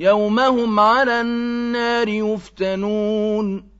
يَوْمَ هُمْ عَلَى النَّارِ يُفْتَنُونَ.